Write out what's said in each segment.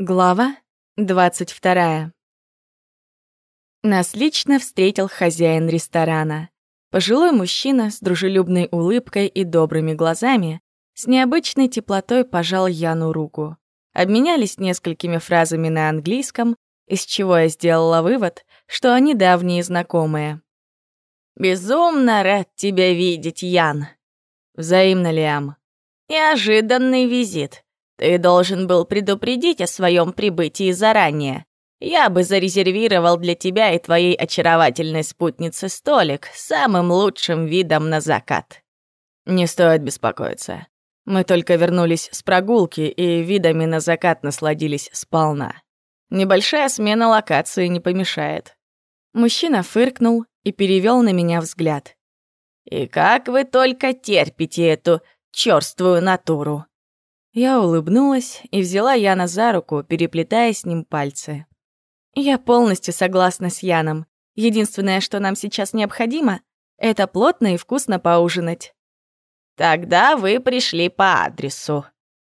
Глава 22. Нас лично встретил хозяин ресторана. Пожилой мужчина с дружелюбной улыбкой и добрыми глазами с необычной теплотой пожал Яну руку. Обменялись несколькими фразами на английском, из чего я сделала вывод, что они давние знакомые. «Безумно рад тебя видеть, Ян!» «Взаимно, Лиам!» «Неожиданный визит. Ты должен был предупредить о своем прибытии заранее. Я бы зарезервировал для тебя и твоей очаровательной спутницы столик с самым лучшим видом на закат. Не стоит беспокоиться. Мы только вернулись с прогулки и видами на закат насладились сполна. Небольшая смена локации не помешает. Мужчина фыркнул и перевел на меня взгляд. «И как вы только терпите эту чёрствую натуру!» Я улыбнулась и взяла Яна за руку, переплетая с ним пальцы. Я полностью согласна с Яном. Единственное, что нам сейчас необходимо, это плотно и вкусно поужинать. Тогда вы пришли по адресу.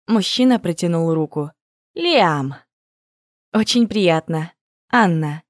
Мужчина протянул руку. Лиам. Очень приятно. Анна.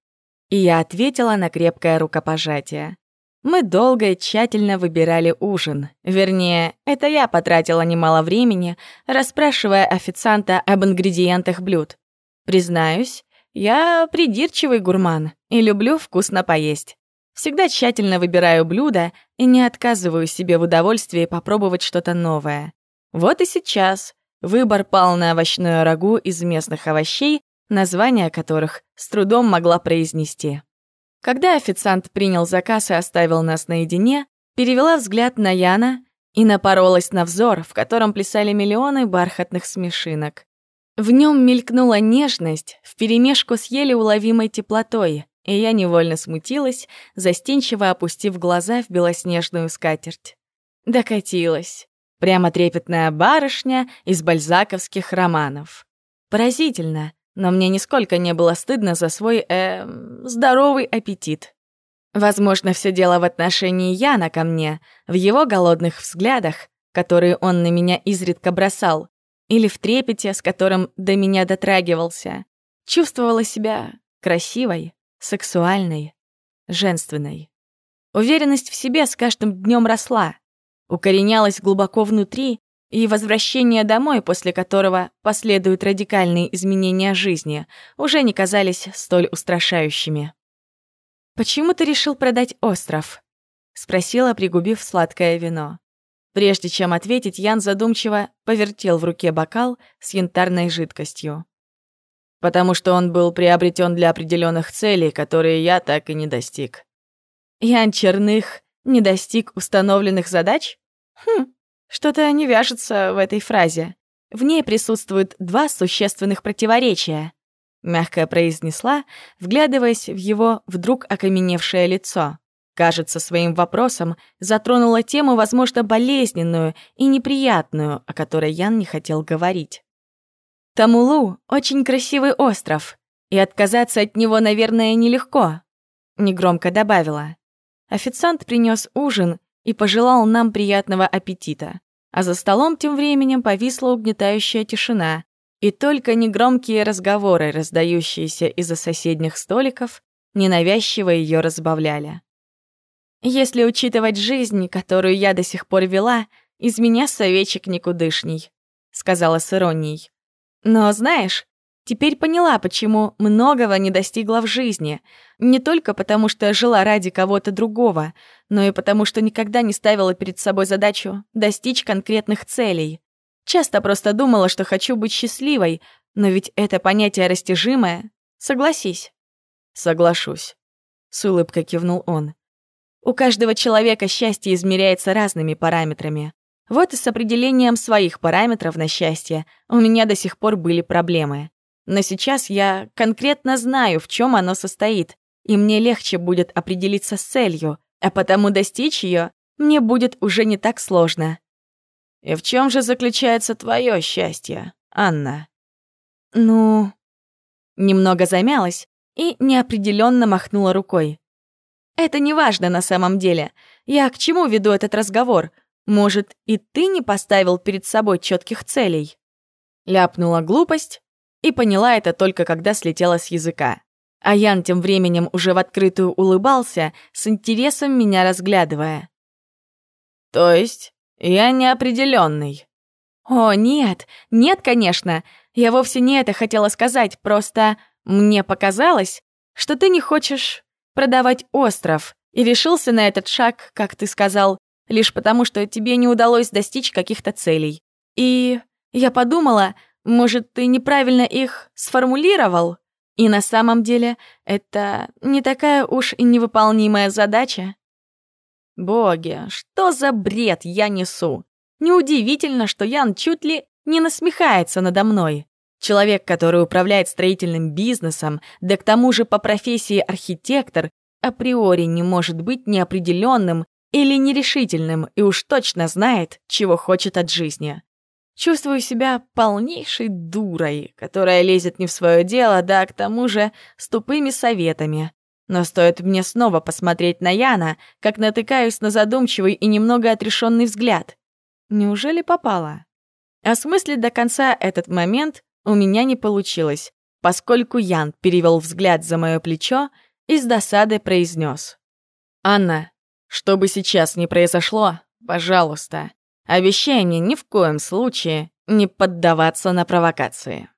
И я ответила на крепкое рукопожатие. Мы долго и тщательно выбирали ужин. Вернее, это я потратила немало времени, расспрашивая официанта об ингредиентах блюд. Признаюсь, я придирчивый гурман и люблю вкусно поесть. Всегда тщательно выбираю блюда и не отказываю себе в удовольствии попробовать что-то новое. Вот и сейчас выбор пал на овощное рагу из местных овощей, названия которых с трудом могла произнести. Когда официант принял заказ и оставил нас наедине, перевела взгляд на Яна и напоролась на взор, в котором плясали миллионы бархатных смешинок. В нем мелькнула нежность вперемешку с еле уловимой теплотой, и я невольно смутилась, застенчиво опустив глаза в белоснежную скатерть. Докатилась. Прямо трепетная барышня из бальзаковских романов. Поразительно, но мне нисколько не было стыдно за свой, э, здоровый аппетит. Возможно, все дело в отношении Яна ко мне, в его голодных взглядах, которые он на меня изредка бросал, или в трепете, с которым до меня дотрагивался. Чувствовала себя красивой, сексуальной, женственной. Уверенность в себе с каждым днем росла, укоренялась глубоко внутри и возвращение домой, после которого последуют радикальные изменения жизни, уже не казались столь устрашающими. «Почему ты решил продать остров?» — спросила, пригубив сладкое вино. Прежде чем ответить, Ян задумчиво повертел в руке бокал с янтарной жидкостью. «Потому что он был приобретен для определенных целей, которые я так и не достиг». «Ян Черных не достиг установленных задач? Хм, что-то не вяжется в этой фразе. В ней присутствуют два существенных противоречия. Мягко произнесла, вглядываясь в его вдруг окаменевшее лицо. Кажется, своим вопросом затронула тему, возможно, болезненную и неприятную, о которой Ян не хотел говорить. Тамулу — очень красивый остров, и отказаться от него, наверное, нелегко, — негромко добавила. Официант принес ужин, и пожелал нам приятного аппетита. А за столом тем временем повисла угнетающая тишина, и только негромкие разговоры, раздающиеся из-за соседних столиков, ненавязчиво ее разбавляли. Если учитывать жизнь, которую я до сих пор вела, из меня советчик никудышний, сказала с иронией. Но знаешь, Теперь поняла, почему многого не достигла в жизни. Не только потому, что жила ради кого-то другого, но и потому, что никогда не ставила перед собой задачу достичь конкретных целей. Часто просто думала, что хочу быть счастливой, но ведь это понятие растяжимое. Согласись. Соглашусь. С улыбкой кивнул он. У каждого человека счастье измеряется разными параметрами. Вот и с определением своих параметров на счастье у меня до сих пор были проблемы. Но сейчас я конкретно знаю, в чем оно состоит, и мне легче будет определиться с целью, а потому достичь ее мне будет уже не так сложно. И в чем же заключается твое счастье, Анна? Ну, немного замялась и неопределенно махнула рукой. Это не важно на самом деле. Я к чему веду этот разговор? Может, и ты не поставил перед собой четких целей? Ляпнула глупость и поняла это только когда слетела с языка. А Ян тем временем уже в открытую улыбался, с интересом меня разглядывая. «То есть я неопределенный. «О, нет, нет, конечно. Я вовсе не это хотела сказать, просто мне показалось, что ты не хочешь продавать остров и решился на этот шаг, как ты сказал, лишь потому, что тебе не удалось достичь каких-то целей. И я подумала, может, ты неправильно их сформулировал? И на самом деле это не такая уж и невыполнимая задача. Боги, что за бред я несу? Неудивительно, что Ян чуть ли не насмехается надо мной. Человек, который управляет строительным бизнесом, да к тому же по профессии архитектор, априори не может быть неопределенным или нерешительным и уж точно знает, чего хочет от жизни. Чувствую себя полнейшей дурой, которая лезет не в свое дело, да к тому же с тупыми советами. Но стоит мне снова посмотреть на Яна, как натыкаюсь на задумчивый и немного отрешенный взгляд. Неужели попала? Осмыслить до конца этот момент у меня не получилось, поскольку Ян перевел взгляд за мое плечо и с досадой произнес: «Анна, что бы сейчас ни произошло, пожалуйста, обещай мне ни в коем случае не поддаваться на провокации».